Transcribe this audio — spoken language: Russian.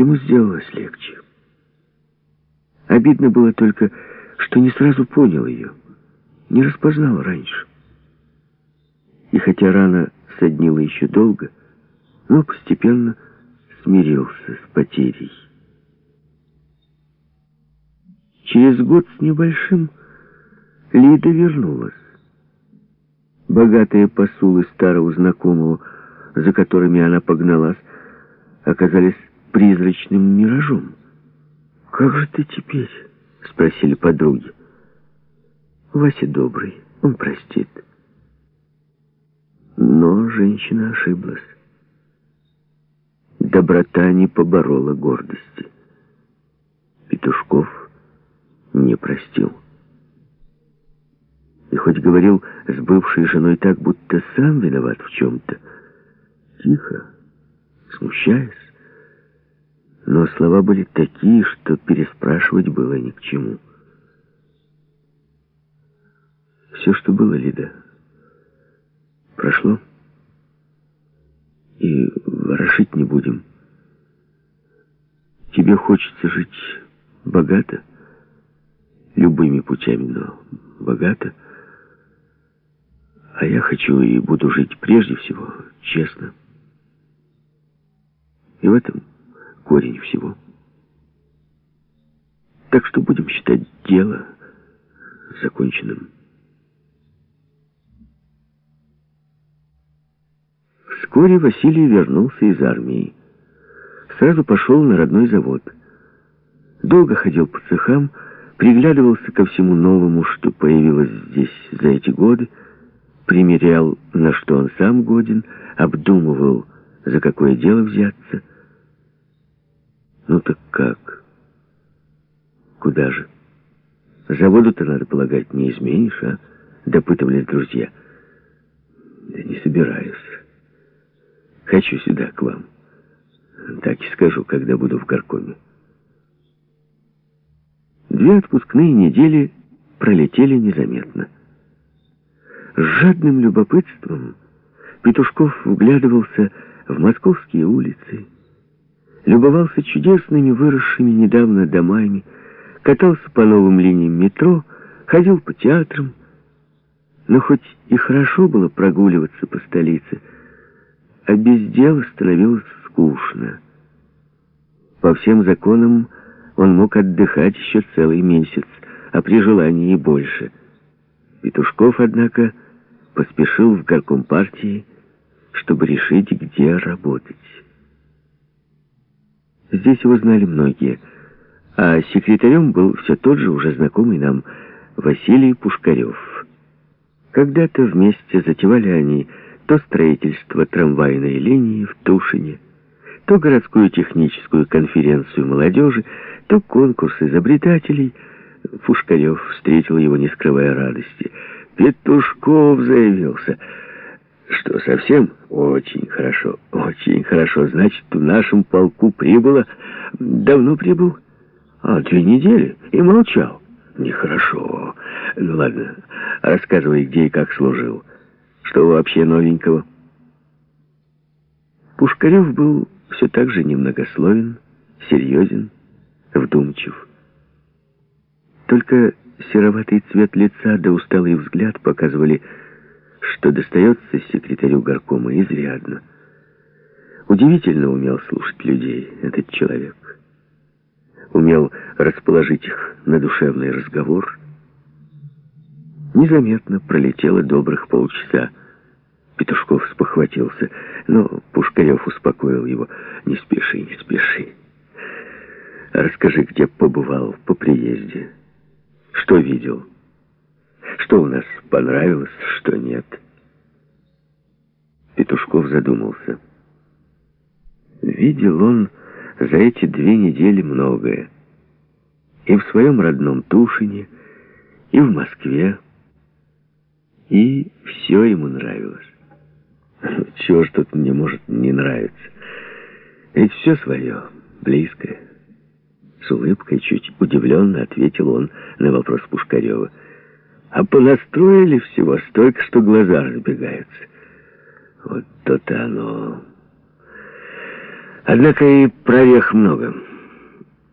Ему сделалось легче. Обидно было только, что не сразу понял ее, не распознал раньше. И хотя рана соднила еще долго, но постепенно смирился с потерей. Через год с небольшим Лида вернулась. Богатые посулы старого знакомого, за которыми она погналась, оказались призрачным миражом. «Как же ты теперь?» — спросили подруги. «Вася добрый, он простит». Но женщина ошиблась. Доброта не поборола гордости. Петушков не простил. И хоть говорил с бывшей женой так, будто сам виноват в чем-то, тихо, смущаясь, но слова были такие, что переспрашивать было ни к чему. Все, что было, Лида, прошло, и ворошить не будем. Тебе хочется жить богато, любыми путями, но богато. А я хочу и буду жить прежде всего честно. И в этом корень всего. Так что будем считать дело законченным. Вскоре Василий вернулся из армии. Сразу пошел на родной завод. Долго ходил по цехам, приглядывался ко всему новому, что появилось здесь за эти годы, примерял, на что он сам годен, обдумывал, за какое дело взяться. Ну так как? Куда же? Заводу-то, надо полагать, не изменишь, а? Допытывались друзья. Да не собираюсь. Хочу сюда, к вам. Так и скажу, когда буду в горкоме. Две отпускные недели пролетели незаметно. С жадным любопытством Петушков вглядывался в московские улицы, любовался чудесными выросшими недавно домами, катался по новым линиям метро, ходил по театрам. Но хоть и хорошо было прогуливаться по столице, а без дела становилось скучно. По всем законам он мог отдыхать еще целый месяц, а при желании и больше. Петушков, однако, поспешил в горком партии, чтобы решить, где работать. Здесь его знали многие, а секретарем был все тот же уже знакомый нам Василий Пушкарев. Когда-то вместе затевали они то строительство трамвайной линии в Тушине, то городскую техническую конференцию молодежи, то конкурс изобретателей. Пушкарев встретил его, не скрывая радости. Петушков заявился. Что, совсем? Очень хорошо, очень хорошо. Значит, в нашем полку прибыло... Давно прибыл? А, две недели. И молчал. Нехорошо. Ну ладно, рассказывай, где и как служил. Что вообще новенького? Пушкарев был все так же немногословен, серьезен, вдумчив. Только сероватый цвет лица да усталый взгляд показывали, что достается секретарю горкома изрядно. Удивительно умел слушать людей этот человек. Умел расположить их на душевный разговор. Незаметно пролетело добрых полчаса. Петушков спохватился, но Пушкарев успокоил его. «Не спеши, не спеши. Расскажи, где побывал по приезде. Что видел? Что у нас понравилось, что нет?» Петушков задумался. Видел он за эти две недели многое. И в своем родном Тушине, и в Москве. И все ему нравилось. Чего ж тут мне может не нравиться? Ведь все свое, близкое. С улыбкой чуть удивленно ответил он на вопрос Пушкарева. А понастроили всего столько, что глаза разбегаются. Вот то-то оно... Однако и прорех много.